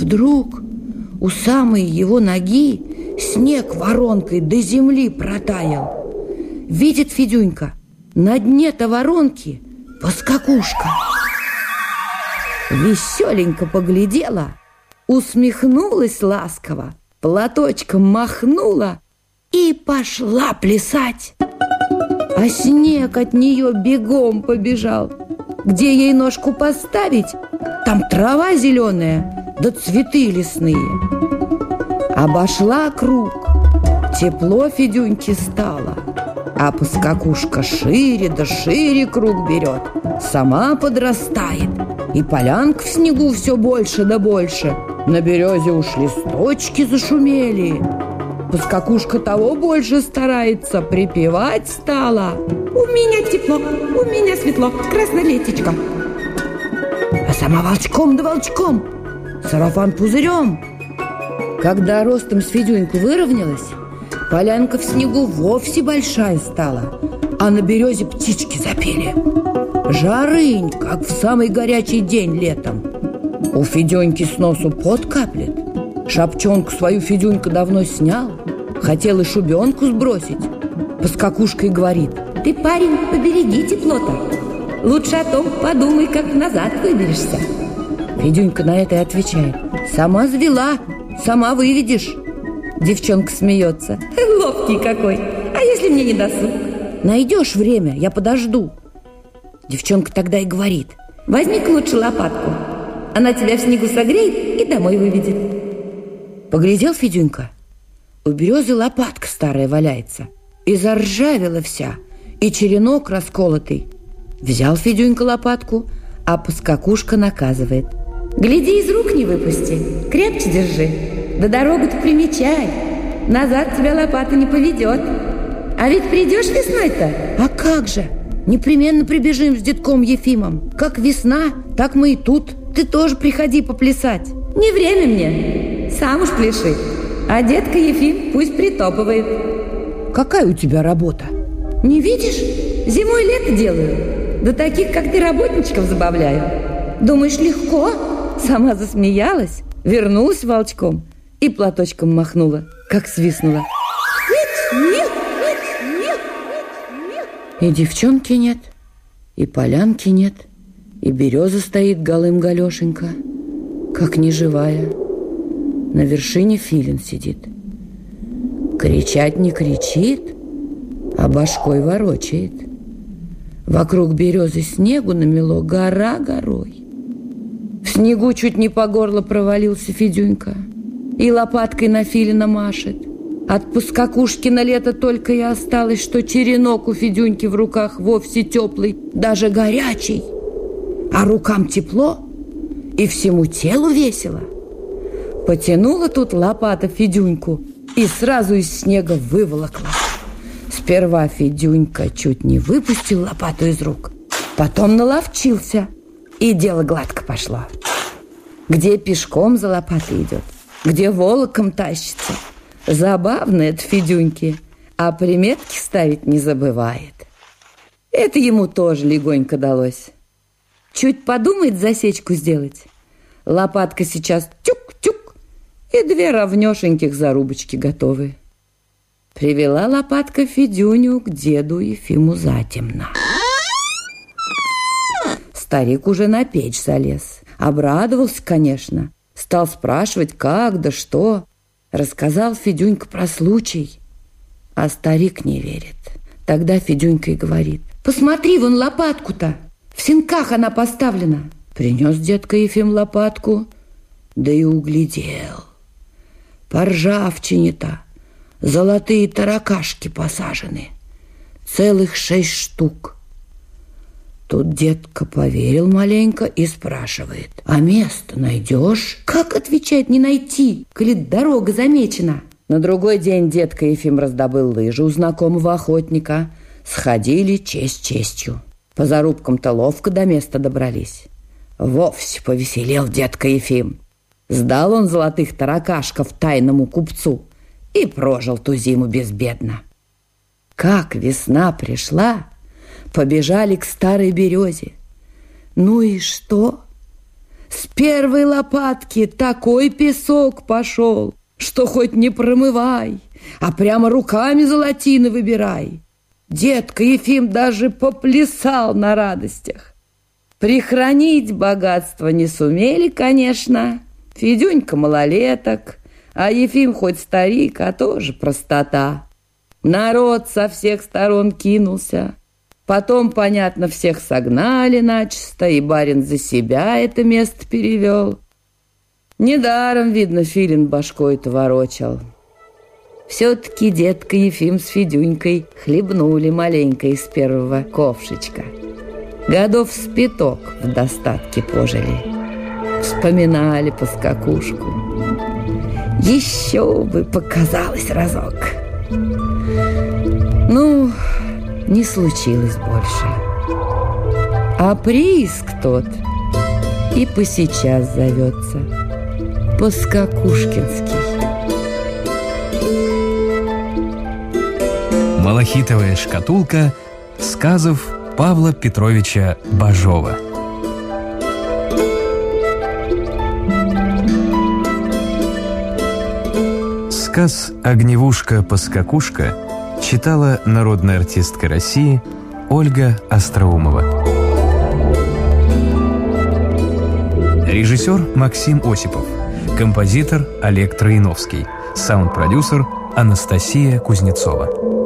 Вдруг у самой его ноги снег воронкой до земли протаял. Видит Федюнька, на дне-то воронки поскакушка. Веселенько поглядела, усмехнулась ласково, платочком махнула и пошла плясать. А снег от нее бегом побежал. Где ей ножку поставить, там трава зеленая, да цветы лесные. Обошла круг, тепло Федюньке стало, а поскакушка шире да шире круг берет, сама подрастает, и полянка в снегу все больше да больше. На березе уж листочки зашумели. Поскакушка того больше старается, припевать стала. У меня тепло, у меня светло, красное летечко. А сама волчком да волчком, сарафан пузырем. Когда ростом с Федюньку выровнялась, полянка в снегу вовсе большая стала, а на березе птички запели. Жарынь, как в самый горячий день летом. У Федюньки с носу пот каплет. Шапчонку свою Федюнька давно снял. Хотел и шубенку сбросить. Поскакушка и говорит. Ты, парень, побереги тепло-то. Лучше о том подумай, как назад выберешься. Федюнька на это и отвечает. Сама завела, сама выведешь. Девчонка смеется. Ловкий какой. А если мне не досуг? Найдешь время, я подожду. Девчонка тогда и говорит. Возьми-ка лучше лопатку. Она тебя в снегу согреет и домой выведет. Поглядел Федюнька. У березы лопатка старая валяется. И заржавела вся, и черенок расколотый. Взял Федюнька лопатку, а поскакушка наказывает. Гляди, из рук не выпусти, крепче держи. Да дорогу-то примечай. Назад тебя лопата не поведет. А ведь придешь весной-то? А как же? Непременно прибежим с детком Ефимом. Как весна, так мы и тут. Ты тоже приходи поплясать. Не время мне. Сам уж пляши. А детка Ефим пусть притопывает. Какая у тебя работа? Не видишь? Зимой лето делаю. Да таких, как ты, работничков забавляю. Думаешь, легко? Сама засмеялась, вернулась волчком и платочком махнула, как свистнула. Нет, нет, нет, нет, нет. И девчонки нет, и полянки нет, и береза стоит голым галешенька, как неживая. На вершине филин сидит. Кричать не кричит, а башкой ворочает. Вокруг березы снегу намело гора горой. В снегу чуть не по горло провалился Федюнька и лопаткой на филина машет. От пускакушки на лето только и осталось, что черенок у Федюньки в руках вовсе теплый, даже горячий. А рукам тепло и всему телу весело. Потянула тут лопата Федюньку и сразу из снега выволокла. Сперва Федюнька чуть не выпустил лопату из рук, потом наловчился, и дело гладко пошло. Где пешком за лопатой идет, где волоком тащится. Забавно это Федюньки, а приметки ставить не забывает. Это ему тоже легонько далось. Чуть подумает засечку сделать. Лопатка сейчас тюк-тюк и две равнешеньких зарубочки готовы. Привела лопатка Федюню к деду Ефиму затемно. Старик уже на печь залез. Обрадовался, конечно. Стал спрашивать, как да что. Рассказал Федюнька про случай. А старик не верит. Тогда Федюнька и говорит. Посмотри, вон лопатку-то. В синках она поставлена. Принес детка Ефим лопатку, да и углядел. По ржавчине-то золотые таракашки посажены. Целых шесть штук. Тут детка поверил маленько и спрашивает, а место найдешь? Как отвечать не найти, коли дорога замечена? На другой день детка Ефим раздобыл лыжи у знакомого охотника. Сходили честь честью. По зарубкам-то ловко до места добрались. Вовсе повеселел детка Ефим. Сдал он золотых таракашков тайному купцу и прожил ту зиму безбедно. Как весна пришла, побежали к старой березе. Ну и что? С первой лопатки такой песок пошел, что хоть не промывай, а прямо руками золотины выбирай. Детка Ефим даже поплясал на радостях. Прихранить богатство не сумели, конечно. Федюнька малолеток, а Ефим хоть старик, а тоже простота. Народ со всех сторон кинулся. Потом, понятно, всех согнали начисто, и барин за себя это место перевел. Недаром, видно, Филин башкой-то ворочал. Все-таки детка Ефим с Федюнькой хлебнули маленько из первого ковшечка. Годов с пяток в достатке пожили. Вспоминали по скакушку. Еще бы показалось разок. Не случилось больше. А прииск тот и по сейчас зовется. По-скакушкински. Малахитовая шкатулка сказов Павла Петровича Бажова. Сказ «Огневушка-поскакушка» читала народная артистка России Ольга Остроумова. Режиссер Максим Осипов. Композитор Олег Троиновский. Саунд-продюсер Анастасия Кузнецова.